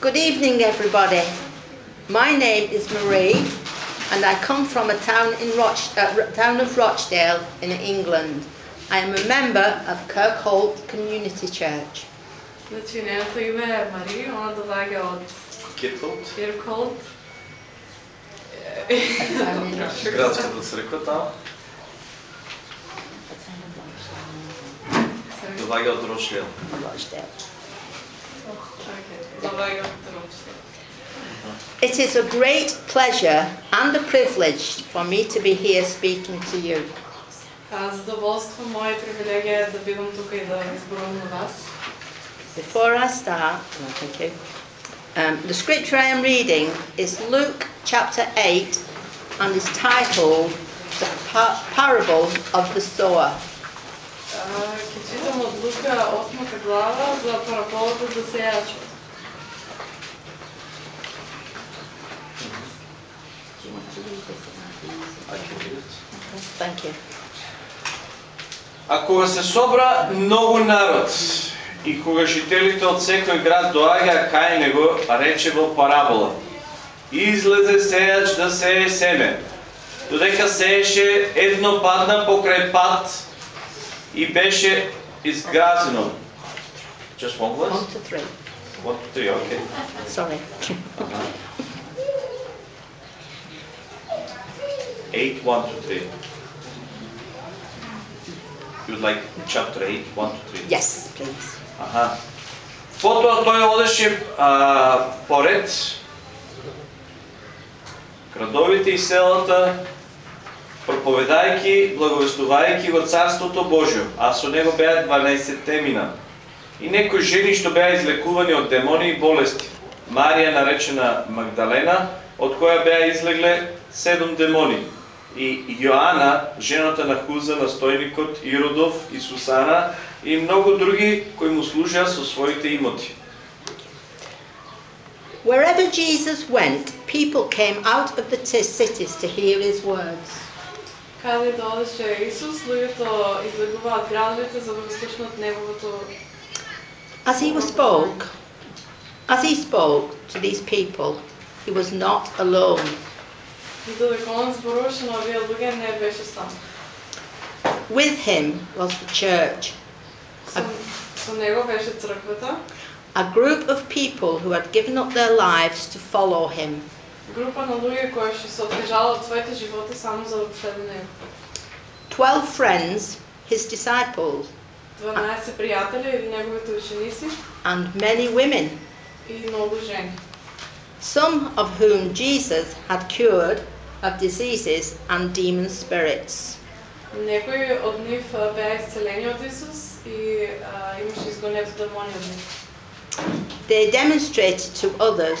Good evening, everybody. My name is Marie, and I come from a town in Roch- uh, Ro- town of Rochdale in England. I am a member of Kirkholt Community Church. Значи, нейното име е Мари, она доаѓа од Киркот, Кирколд. градската црква таму. Доваѓа од Рочлел. Rochdale. It is a great pleasure and a privilege for me to be here speaking to you. Before I start, thank you. Um, the scripture I am reading is Luke chapter 8 and is titled The Par- Parable of the Sower. Кичитам от Лука 8 глава за параболата за сеяча. Ако се собра много народ и кога жителите от секој град доаѓа кај него, рече во парабола. Излезе сејач да сее семе. Додека сееше, едно падна покрај пат, и беше изгразено. Just one One verse? to three. One, two, three, okay. Sorry. Eight, one, two, three. You would like chapter eight, one, two, three? yes, please. Аха. Потоа тој одеше поред градовите и селата, проповедајќи, благовестувајќи го Царството Божјо, а со него беа 12 темина. И некои жени што беа излекувани од демони и болести. Марија наречена Магдалена, од која беа излегле седум демони. И Јоана, жената на Хуза, настојникот Иродов и Сусана, и многу други кои му служеа со своите имоти. Wherever Jesus went, people came out of the cities to hear his words. Каде да одеше Исус, луѓето излегуваат градовите за да го слушнат неговото As he was spoke, as he spoke to these people, he was not alone. И додека он зборуваше на овие луѓе не беше сам. With him was the church, Со, со него беше црквата, a group of people who had given up their lives to follow him. група на луѓе кои што се откажала од своите животи само за да го следи него. Twelve friends, his disciples, 12 пријатели или неговите ученици and many women, и многу жени. some of whom Jesus had cured of diseases and demon spirits. Некои од нив а, беа исцелени од Исус и а, имаше изгонети демони од нив. They demonstrated to others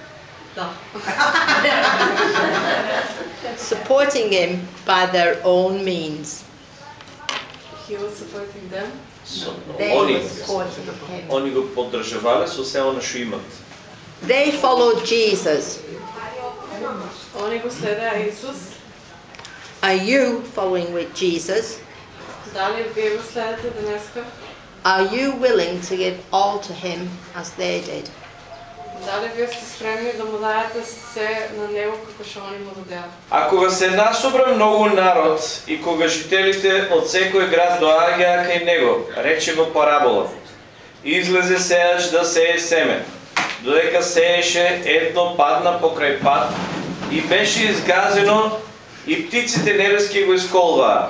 Да. supporting him by their own means. He was supporting them. Со, They они, were supporting him. они го поддржавале со се она што имат. They followed Jesus. Они го следеа Исус. Are you following with Jesus? Дали вие го следите денеска? Are you willing to give all to him as they did? Дали вие сте спремни да му дајате се на него како што они му дадеа? А кога се насобра многу народ и кога жителите од секој град доаѓаа кај него, рече во парабола. Излезе сејач да сее семе. Додека сееше, едно падна покрај пат и беше изгазено и птиците небески го исколваа.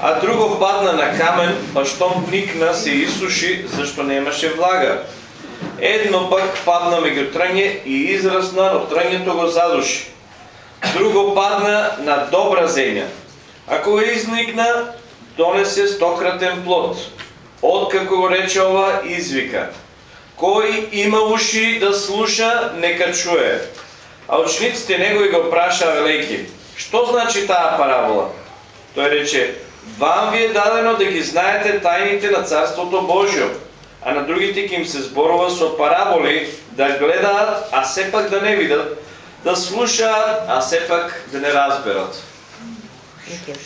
А друго падна на камен, па штом вникна се исуши, зашто немаше влага. Едно пак падна меѓу трње и израсна, но трњето го задуши. Друго падна на добра земја. А кога изникна, донесе стократен плод. Откако го рече ова, извика. Кој има уши да слуша, нека чуе. А учениците негови го прашаа велејќи, што значи таа парабола? Тој рече, вам ви е дадено да ги знаете тајните на Царството Божјо, а на другите ќе им се зборува со параболи да гледаат, а сепак да не видат, да слушаат, а сепак да не разберат. Thank you.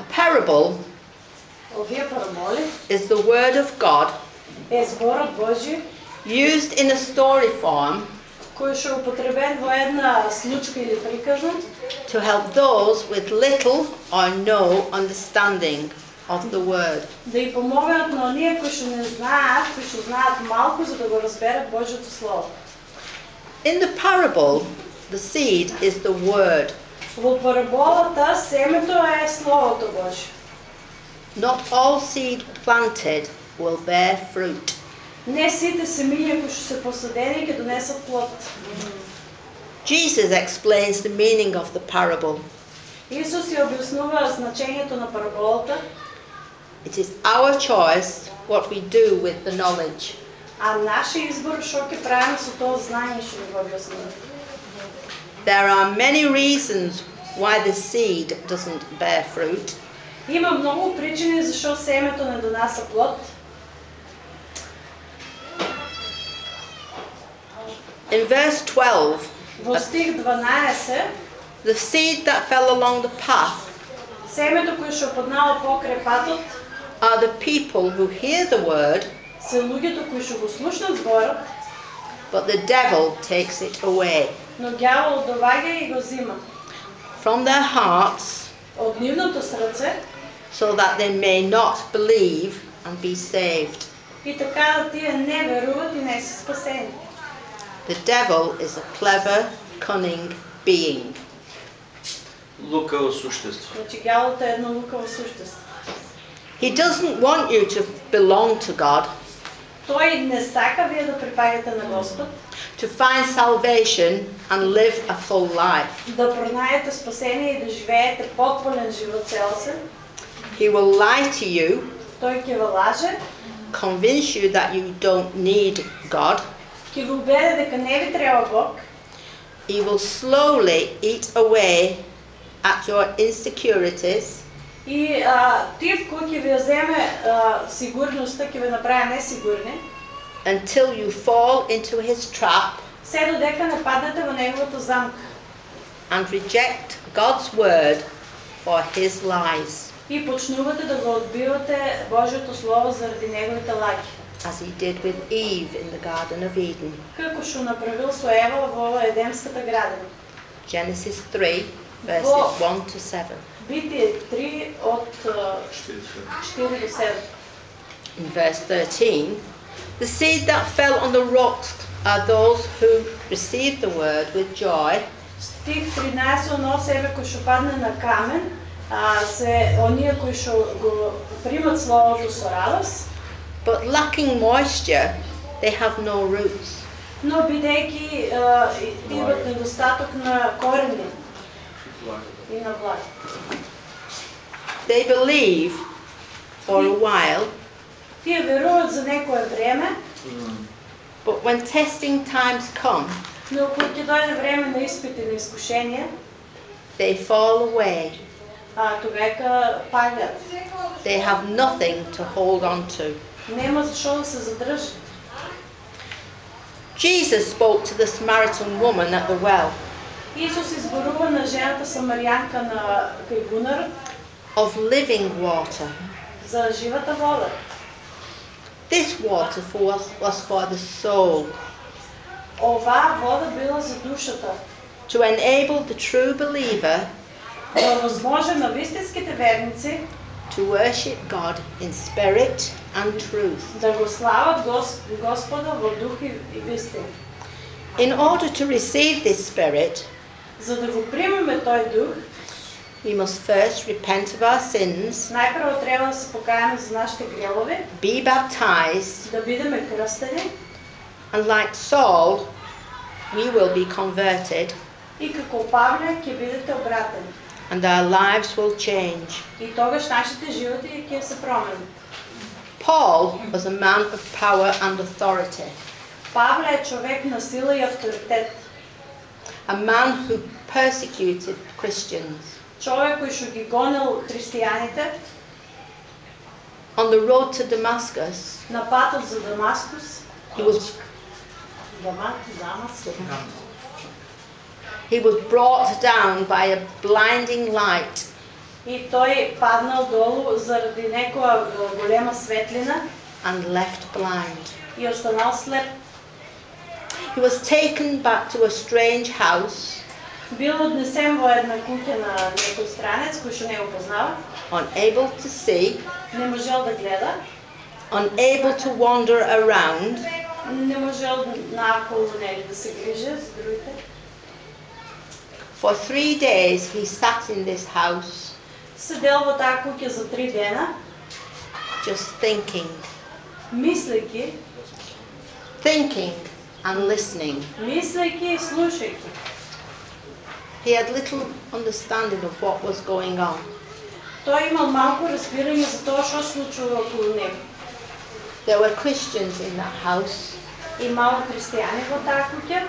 A parable Овие параболи is the word of God е зборот Божи used in a story form кој што е употребен во една случка или приказна to help those with little or no understanding of the word. да и помогнат на оние кои што не знаат, кои што знаат малку за да го разберат Божјото слово. In the parable, the seed is the word. Во параболата семето е словото Божјо. Not all seed planted will bear fruit. Не сите семиња кои што се посадени ќе донесат плод. Jesus explains the meaning of the parable. Исус ја објаснува значењето на параболата, It is our choice what we do with the knowledge. а нашиот избор што ќе правиме со тоа знање што ни го објаснува. There are many reasons why the seed doesn't bear fruit. Има многу причини зашо семето не донася плод. In verse 12, Во стих 12, the seed that fell along the path семето кое што поднало покрај патот are the people who hear the word, се луѓето кои што го слушнат зборот, but the devil takes it away. но ѓавол доаѓа и го зима from their hearts од нивното срце so that they may not believe and be saved. и така да тие не веруваат и не се спасени. The devil is a clever, cunning being. Лукаво суштество. Значи ѓаволот е едно лукаво суштество. He doesn't want you to belong to God, Тој не сака вие да припаѓате на Господ, to find salvation and live a full life. да пронајдете спасение и да живеете потполен живот целосен. He will lie to you, Тој ќе ве лаже, convince you that you don't need God. ќе ви убеде дека не ви треба Бог, He will slowly eat away at your insecurities И а, тив кој ќе ви ја земе а, сигурноста, ќе ви направи несигурни, until you fall into his trap се додека не паднете во неговата замка and reject God's word for his lies, и почнувате да го одбивате Божјото слово заради неговите лаќи. as he did with Eve in the Garden of Eden. Како што направил со Ева во Едемската градина. Genesis 3, verses Во- 1 to 7. Битие 3 од а, 4 до 7. In verse 13, the seed that fell on the rocks are those who receive the word with joy, Стих 13 оно себе кој што падне на камен, а се оние кои што го примат словото со радост, but lacking moisture, they have no roots. но бидејќи а, имат недостаток на корени и на влага. They believe for a while, Тие веруваат за некое време, but when testing times come, но кога ќе дојде време на испити на искушение, they fall away. а тогека паѓаат. They have nothing to hold on to. Нема зашо да се задржи. Jesus spoke to the Samaritan woman at the well Исус изборува на жената самарјанка на кај бунарот of living water. за живата вода. This water for, was for the soul, Оваа вода била за душата, to enable the true believer да возможи на вистинските верници to worship God in spirit and truth. да го слават Гос, Господа во дух и, и вистина. In order to receive this spirit, За да го примеме тој дух, we must first repent of our sins, најпрво треба да се покајаме за нашите грелови, be baptized, да бидеме крстени and like Saul, we will be converted и како Павле ќе бидете обратени. and our lives will change. И тогаш нашите животи ќе се променат. Paul was a man of power and authority. Павле е човек на сила и авторитет. a man who persecuted Christians. Човек кој што ги гонел христијаните On the road to Damascus, на патот за Дамаскус, he was, Дама, Дамаскус, he was brought down by a blinding light и тој паднал долу заради некоја е, голема светлина and left blind. и останал слеп. He was taken back to a strange house, Бил однесен во една куќа на некој странец кој што не го познава, unable to see, не можел да гледа, unable to wander around, не можел наоколу нели да се грижи за другите. For three days he sat in this house, Седел во таа куќа за три дена, just thinking, мислејќи, thinking and listening. мислејќи и слушајќи. He had little understanding of what was going on. Тој имал малку разбирање за тоа што се случува околу него. There were Christians in that house, Имало христијани во таа куќа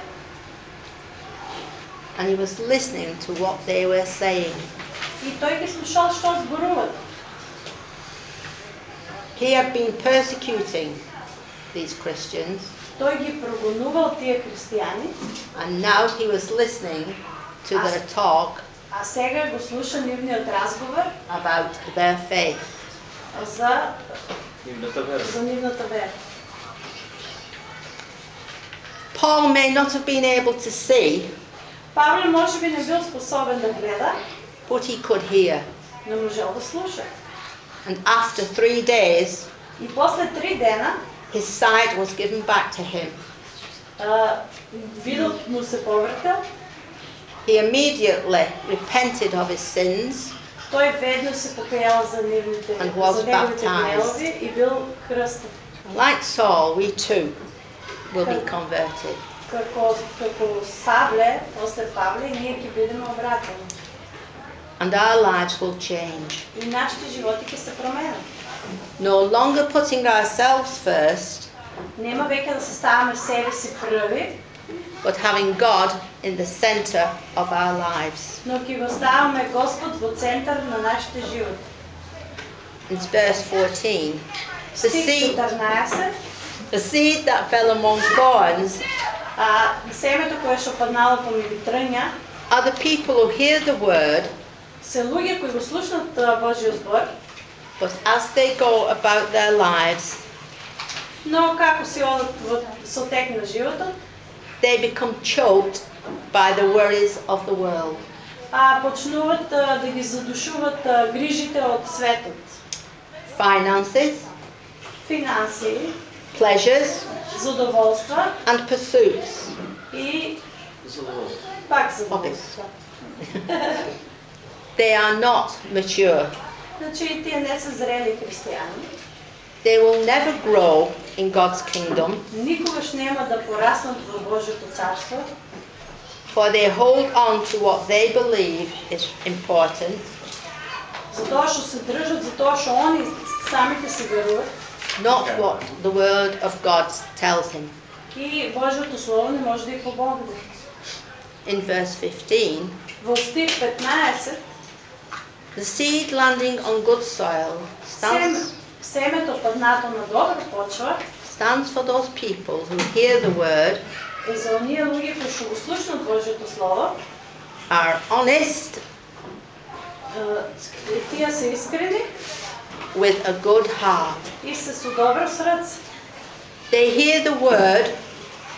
and he was listening to what they were saying. и тој ги слушал што зборуват. He had been persecuting these Christians, Тој ги прогонувал тие христијани, and now he was listening to their talk а сега го слуша нивниот разговор about their faith. за, Нивната вера. за нивната вера. Paul may not have been able to see, Павле може би не бил способен да гледа, but he could hear. но можел да слуша. And after three days, И после три дена his sight was given back to him. а, видот му се повртел, He immediately repented of his sins тој ведно се покајал за нивните And was за неговите baptized. гревови и бил крстен. Like Saul, we too will be converted. Како, како Савле, после Павле, и ние ќе бидеме обратени. And our lives will change. И нашите животи ќе се променат. No longer putting ourselves first, Нема веќе да се ставаме себе си први, but having God in the center of our lives. но ќе го ставаме Господ во центар на нашите животи. It's verse 14. The Стих seed, 14. the seed that fell among thorns А семето кое што паднало помеѓу трња are the people who hear the word, се луѓе кои го слушнат а, Божиот збор, but as they go about their lives, но како си одат во со тек на животот, they become choked by the worries of the world. а почнуваат а, да ги задушуват а, грижите од светот. Finances, Финансии, pleasures, задоволства and pursuits. и Задоволство. пак задоволства. They are not mature. Значи тие не се зрели християни. They will never grow in God's kingdom, Никогаш нема да пораснат во Божјото царство, for they hold on to what they believe is important, затоа што се држат, затоа што они самите се веруваат not what the word of God tells him. и Божјото слово не може да ги помогне. In verse 15, Во стих 15 the seed landing on good soil сем, stands, семето паднато на добра почва stands for those people who hear the word, е за оние луѓе кои што го слушнат Божјото слово, are honest, е, тие се искрени with a good heart. и се со добро срце. They hear the word,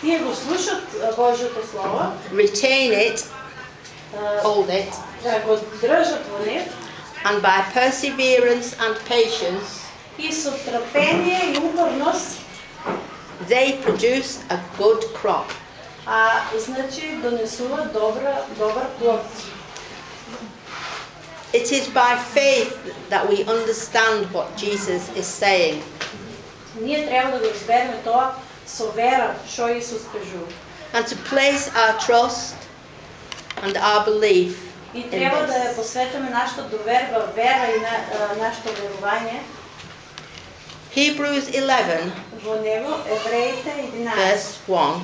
Тие го слушат е, Божјото слово, retain it, е, hold it, да го држат во нив and by perseverance and patience, и со трпение и упорност, they produce a good crop. а значи донесува добра добар плод. It is by faith that we understand what Jesus is saying. Ние треба да го разбереме тоа со вера што Исус кажува. and to place our trust and our belief И in треба да ја this. посветиме нашата доверба, вера и на, а, нашето верување Hebrews 11, во него, Евреите 11, verse 1.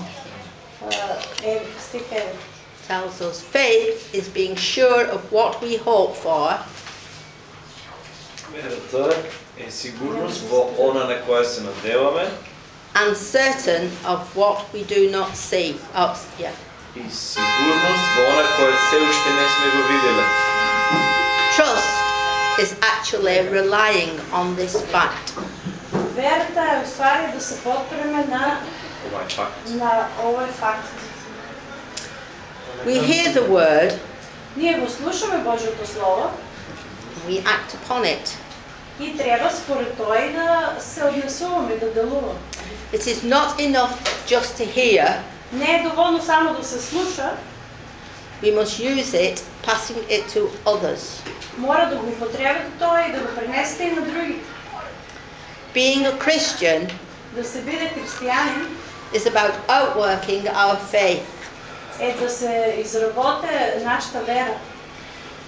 а, е, стих 1. tells us faith is being sure of what we hope for Верата е сигурност во она на која се надеваме and certain of what we do not see. Oh, yeah. и сигурност во она која се уште не сме го виделе. Trust is actually relying on this fact. Верата е у ствари да се подпреме на, Ова е факт. на овој факт. We hear the word, Ние го слушаме Божјото Слово we act upon it. и треба според тоа и да се однесуваме, да делуваме. It is not enough just to hear, Не е доволно само да се слуша, we must use it, passing it to others. мора да го употребите тоа и да го пренесете и на другите. Being a Christian Да се биде християнин is about outworking our faith, е да се изработе нашата вера.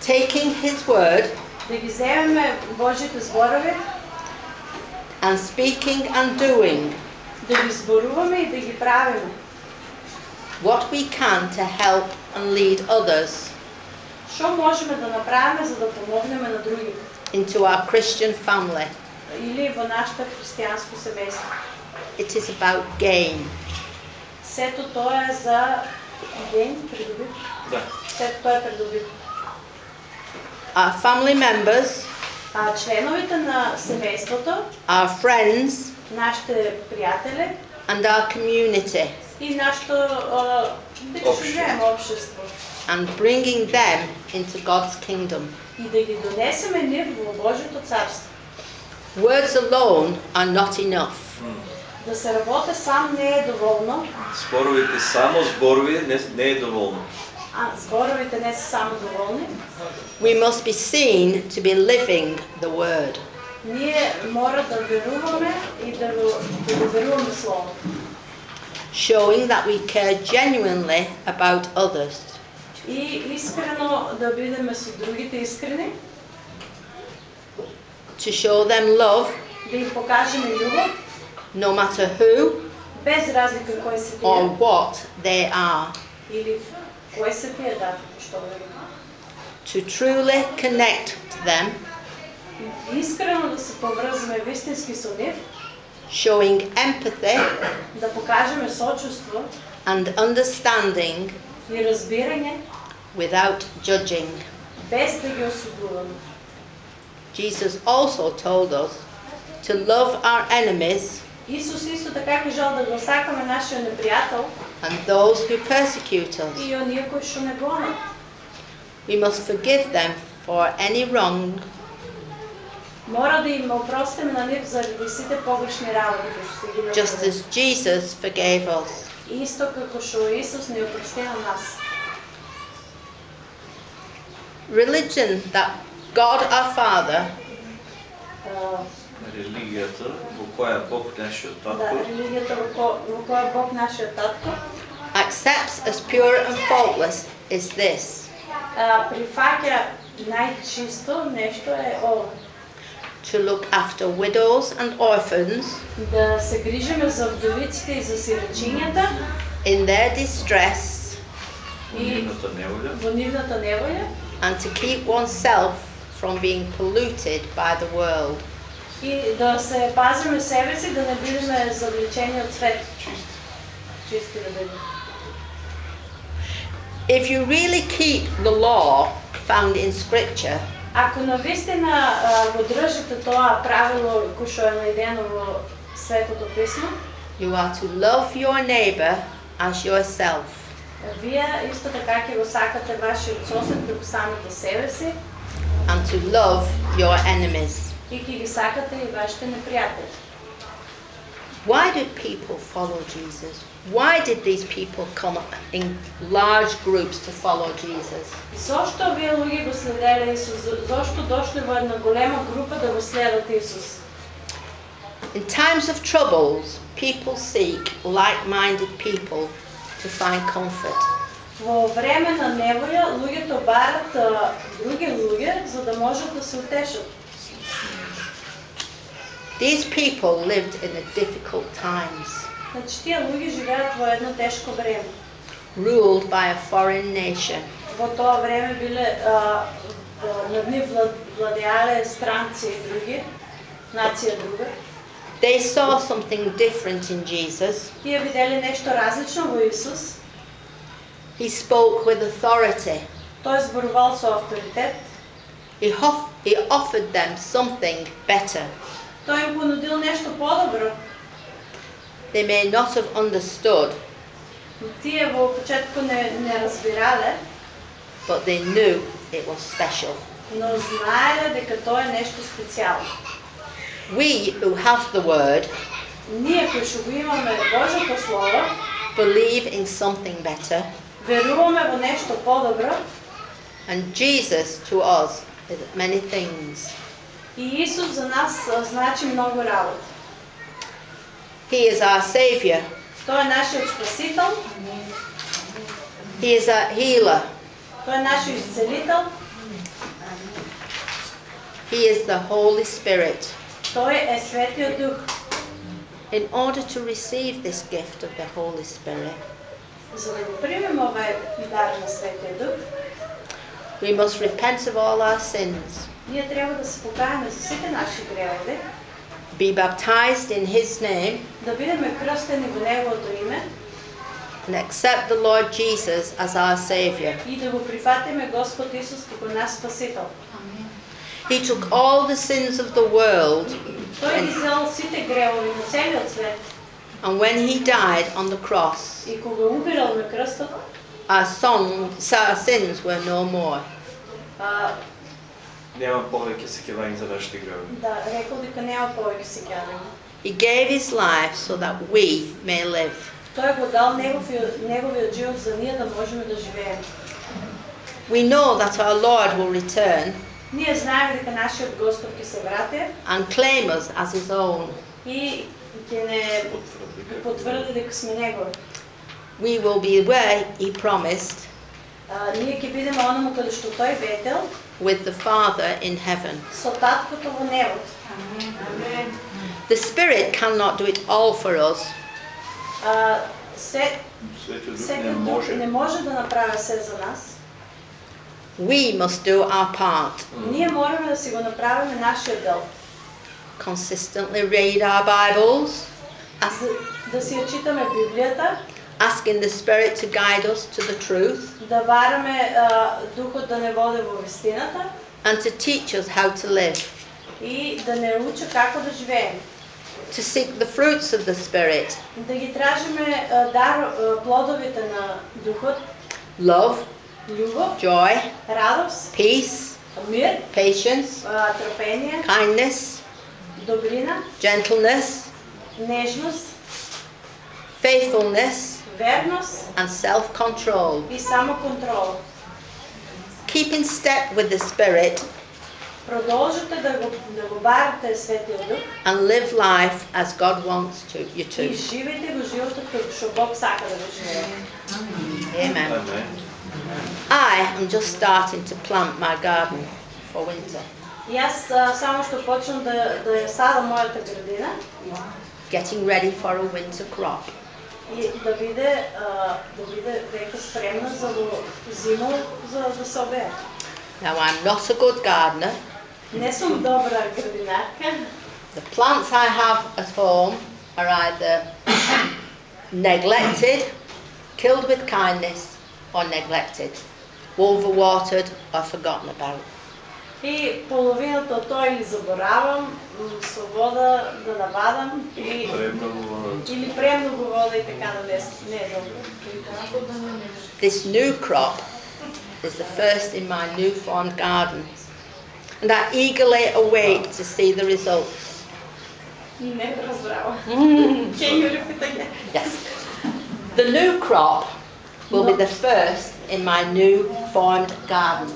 taking His word Да ги вземеме Божите зборови, and speaking and doing да ги зборуваме и да ги правиме. what we can to help and lead others Што можеме да направиме за да помогнеме на другите into our Christian family. или во нашето християнско семејство. It is about gain. Сето тоа е за ден придобит. Да. Сето тоа е придобит. Our family members, А членовите на семејството, our friends, нашите пријатели and our community, и нашето а, да Общо. живееме општество and bringing them into God's kingdom. и да ги донесеме ние во Божјото царство. Words alone are not enough. Да се работи сам не е доволно, Зборовите само зборови не, не е доволно. а зборовите не се само доволни. We must be seen to be living the word. Ние мора да веруваме и да го, да го веруваме Словото. showing that we care genuinely about others. И искрено да бидеме со другите искрени, To show them love да им покажеме љубов, no matter who без разлика кој се or тие what they are. или кој се тие да што веруваме. To truly connect them, И Искрено да се поврзаме вистински со нив, showing empathy да покажеме сочувство and understanding и разбирање, without judging. без да ги осудуваме. Jesus also told us to love our enemies Исус исто така кажал да го сакаме нашиот непријател and those who persecute us. и оние кои што не гонат. We must forgive them for any wrong Мора да им опростиме на нив заради сите погрешни работи кои што се ги just направили. as Jesus forgave us. Исто како што Исус ни опрости на нас. Religion that God our Father А, Религијата во која Бог нашиот Да, татко религијата во, ко, во која Бог нашиот татко accepts as pure and faultless is this а, прифаќа најчисто нешто е ова. to look after widows and orphans Да се грижиме за вдовиците и за сирачињата in their distress во нивната неволја во нивната неволја and to keep oneself from being polluted by the world. и да се пазиме себе си да не бидеме завлечени од свет. Чисти да бидеме. If you really keep the law found in Scripture, Ако навистина а, го држите тоа правило кој што е најдено во Светото Писмо, you are to love your neighbor as yourself. вие исто така ќе го сакате вашиот сосед како самите себе си and to love your enemies. и ќе ги сакате и вашите непријатели. Why did people follow Jesus? Why did these people come in large groups to follow Jesus? Зошто овие луѓе го следеле Исус? За- Зошто дошле во една голема група да го следат Исус? In times of troubles, people seek like minded people to find comfort. Во време на неволја луѓето барат а, други луѓе за да можат да се утешат. These people lived in a difficult times. Значи тие луѓе живеат во едно тешко време. ruled by a foreign nation. Во тоа време биле а, а, над нив влад- владеале странци и други, нација друга. They saw something different in Jesus. Тие виделе нешто различно во Исус. He spoke with authority. Тој зборувал со авторитет. He, hof- he offered them something better. Тој им понудил нешто подобро. They may not have understood, Тие во почетку не, не разбирале, but they knew it was special. но знаеле дека тоа е нешто специјално. We who have the word Ние кои што го имаме Божјото Слово, believe in something better, веруваме во нешто подобро and Jesus to us is many things. и Исус за нас а, значи многу работа. He is our Saviour, Тој е нашиот Спасител, He is a healer, тој е нашиот Исцелител, He is the Holy Spirit. тој е Светиот Дух. In order to receive this gift of the Holy Spirit, За да го примеме овај дар на Светиот Дух, we must repent of all our sins, ние треба да се покаеме за сите наши гревови, be baptized in His name, да бидеме крстени во Неговото име and accept the Lord Jesus as our Saviour. и да го прифатиме Господ Исус како наш Спасител. He took all the sins of the world, Тој ги зел сите гревови на целиот свет and when He died on the cross, и кога умирал на крстот, our, song, our sins were no more. а, Нема повеќе секјавање за нашите гревови. да рекол дека нема повеќе сеќавање. He gave His life so that we may live. Тој го дал неговиот, неговиот живот за ние да можеме да живееме. We know that our Lord will return Ние знаеме дека нашиот Господ ќе се врати and claim us as His own. и ќе не потврди дека сме негови. We will be where He promised А, ние ќе бидеме онаму каде што тој ветел with the Father in heaven. со таткото во небото. The Spirit cannot do it all for us, А, се, Светиот Дух не секој дух може. не може да направи се за нас. we must do our part. Ние мораме да си го направиме нашиот дел. Consistently read our Bibles, ask, Да, да си ја читаме Библијата, asking the Spirit to guide us to the truth, да бараме а, духот да не води во вистината and to teach us how to live. и да не учи како да живееме. To seek the fruits of the Spirit Да ги тражиме а, дар а, плодовите на духот, love, љубов, joy, радост, peace, мир, patience, а, трпение, kindness, добрина, gentleness, нежност, faithfulness, верност and self control. и самоконтрола. Keep in step with the Spirit Продолжете да го, да го барате Светиот Дух and live life as God wants to you и to. живеете го животот како што Бог сака да го живеете. Amen. Амен. I am just starting to plant my garden for winter, И аз а, само што почнам да, да ја садам мојата градина getting ready for a winter crop. и да биде, а, да биде веќе спремна за во зиму за да се обере. Now, I'm not a good gardener. Не сум добра градинарка. The plants I have at home are either neglected, killed with kindness, or neglected, overwatered, or forgotten about. И половината од тоа или заборавам м, со вода да навадам и Премногу вода. или премногу вода и така да не, не е добро. This new crop is the first in my new formed garden, and I eagerly await to see the results. Не разбрава. Can you repeat again? Yes. The new crop will be the first in my new formed garden.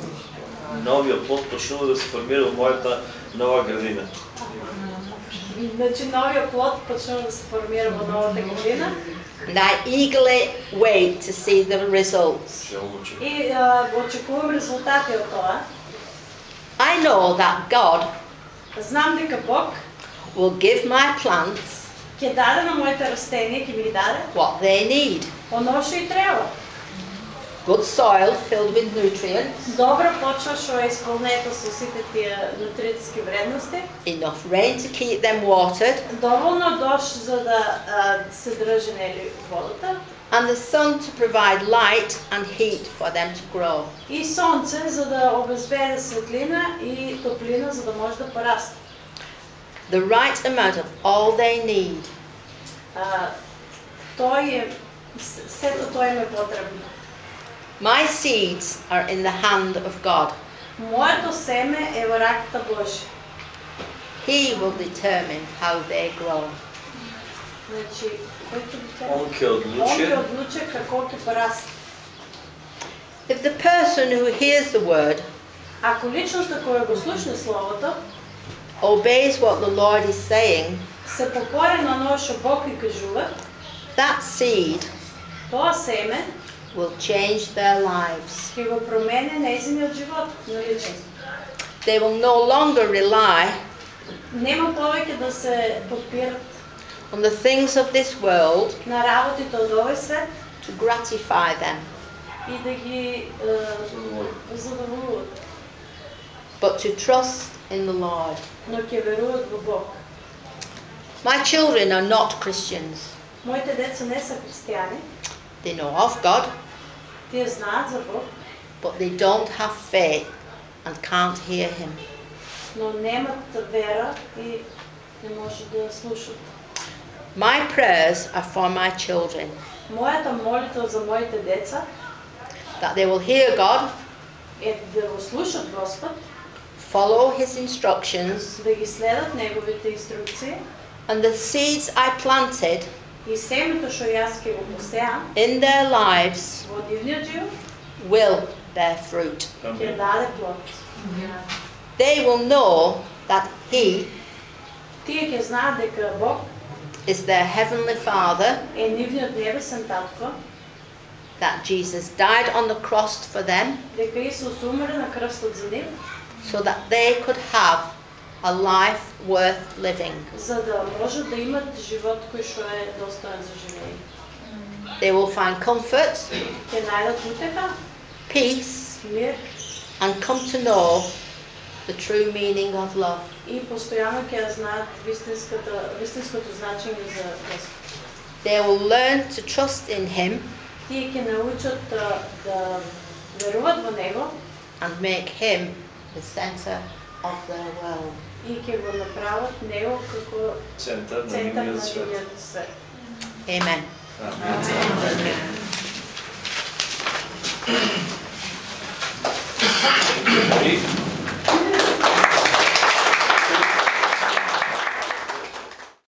Новиот плод почнува да се формира во мојата нова градина. Значи новиот плод почнува да се формира во новата градина And I eagerly wait to see the results. И очекувам резултати од тоа. I know that God Знам дека Бог will give my plants ќе даде на моите растенија, ќе ми ги даде what they need. оно што и треба. good soil filled with nutrients, Добра почва што е исполнета со сите тие нутритски вредности, enough rain to keep them watered, доволно дожд за да а, се држи нели водата and the sun to provide light and heat for them to grow. и сонце за да обезбеде светлина и топлина за да може да порасте. The right amount of all they need. А, тој е с- сето тоа им е потребно. My seeds are in the hand of God. Моето семе е во раката Божја. He will determine how they grow. Значи, кој ќе би те? Он ќе Он ќе одлучи одлучи како ќе порасте. If the person who hears the word Ако личноста која го слушне словото obeys what the Lord is saying, се покори на оно што Бог ви кажува, that seed тоа семе will change their lives. ќе го промени нејзиниот живот на личност. They will no longer rely Нема повеќе да се подпират on the things of this world на работите од овој свет to gratify them, и да ги е, задоволуват, but to trust in the Lord. но ќе веруваат во Бог. My children are not Christians. Моите деца не се христијани, They know of God, But they don't have faith and can't hear him. My prayers are for my children. That they will hear God. Follow his instructions. And the seeds I planted in their lives will bear fruit. They will know that He is their Heavenly Father, that Jesus died on the cross for them, so that they could have a life worth living. за да можат да имат живот кој што е достоен за живење. They will find comfort, Ќе најдат утеха, peace, мир and come to know the true meaning of love. и постојано ќе ја знаат вистинската вистинското значење за Господ. They will learn to trust in Him Тие ќе научат да, да веруваат во Него and make Him the center of their world. И ќе го направат Него како центар на нивниот свет. свет. Amen.